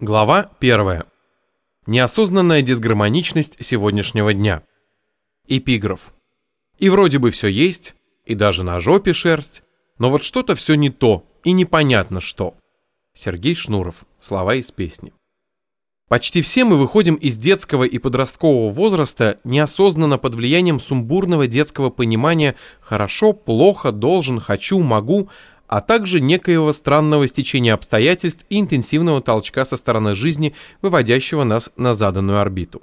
Глава 1. Неосознанная дисгармоничность сегодняшнего дня. Эпиграф. И вроде бы все есть, и даже на жопе шерсть, но вот что-то все не то, и непонятно что. Сергей Шнуров. Слова из песни. Почти все мы выходим из детского и подросткового возраста неосознанно под влиянием сумбурного детского понимания «хорошо», «плохо», «должен», «хочу», «могу», а также некоего странного стечения обстоятельств и интенсивного толчка со стороны жизни, выводящего нас на заданную орбиту.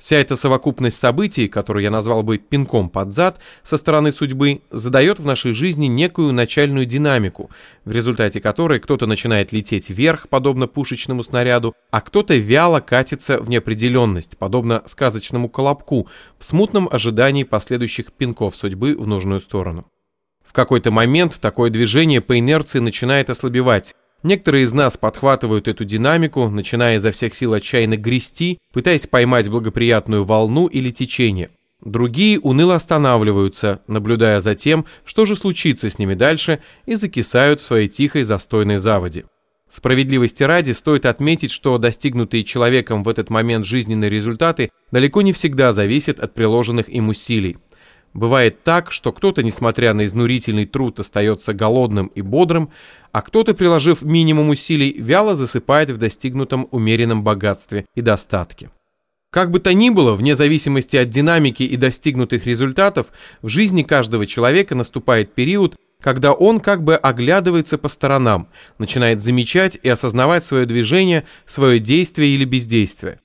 Вся эта совокупность событий, которую я назвал бы пинком под зад со стороны судьбы, задает в нашей жизни некую начальную динамику, в результате которой кто-то начинает лететь вверх, подобно пушечному снаряду, а кто-то вяло катится в неопределенность, подобно сказочному колобку, в смутном ожидании последующих пинков судьбы в нужную сторону. В какой-то момент такое движение по инерции начинает ослабевать. Некоторые из нас подхватывают эту динамику, начиная изо всех сил отчаянно грести, пытаясь поймать благоприятную волну или течение. Другие уныло останавливаются, наблюдая за тем, что же случится с ними дальше, и закисают в своей тихой застойной заводе. Справедливости ради стоит отметить, что достигнутые человеком в этот момент жизненные результаты далеко не всегда зависят от приложенных им усилий. Бывает так, что кто-то, несмотря на изнурительный труд, остается голодным и бодрым, а кто-то, приложив минимум усилий, вяло засыпает в достигнутом умеренном богатстве и достатке. Как бы то ни было, вне зависимости от динамики и достигнутых результатов, в жизни каждого человека наступает период, когда он как бы оглядывается по сторонам, начинает замечать и осознавать свое движение, свое действие или бездействие.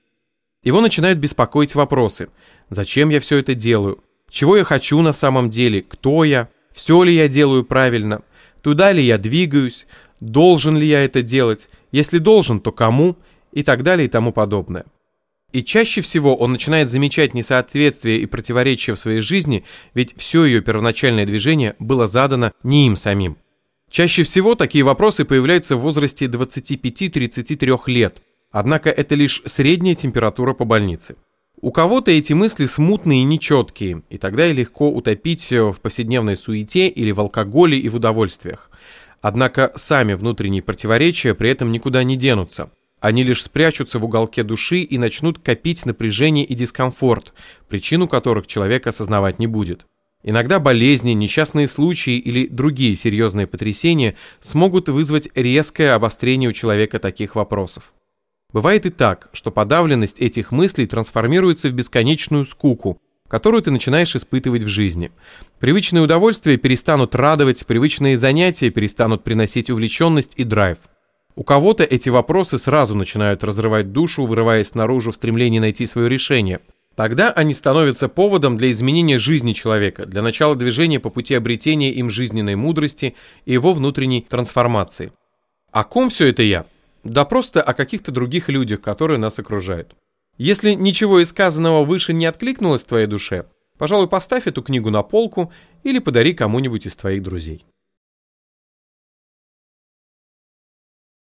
Его начинают беспокоить вопросы «Зачем я все это делаю? Чего я хочу на самом деле, кто я, все ли я делаю правильно, туда ли я двигаюсь, должен ли я это делать, если должен, то кому и так далее и тому подобное. И чаще всего он начинает замечать несоответствия и противоречия в своей жизни, ведь все ее первоначальное движение было задано не им самим. Чаще всего такие вопросы появляются в возрасте 25-33 лет, однако это лишь средняя температура по больнице. У кого-то эти мысли смутные и нечеткие, и тогда их легко утопить в повседневной суете или в алкоголе и в удовольствиях. Однако сами внутренние противоречия при этом никуда не денутся. Они лишь спрячутся в уголке души и начнут копить напряжение и дискомфорт, причину которых человек осознавать не будет. Иногда болезни, несчастные случаи или другие серьезные потрясения смогут вызвать резкое обострение у человека таких вопросов. Бывает и так, что подавленность этих мыслей трансформируется в бесконечную скуку, которую ты начинаешь испытывать в жизни. Привычные удовольствия перестанут радовать, привычные занятия перестанут приносить увлеченность и драйв. У кого-то эти вопросы сразу начинают разрывать душу, вырываясь наружу в стремлении найти свое решение. Тогда они становятся поводом для изменения жизни человека, для начала движения по пути обретения им жизненной мудрости и его внутренней трансформации. О ком все это я? Да просто о каких-то других людях, которые нас окружают. Если ничего из сказанного выше не откликнулось в твоей душе, пожалуй, поставь эту книгу на полку или подари кому-нибудь из твоих друзей.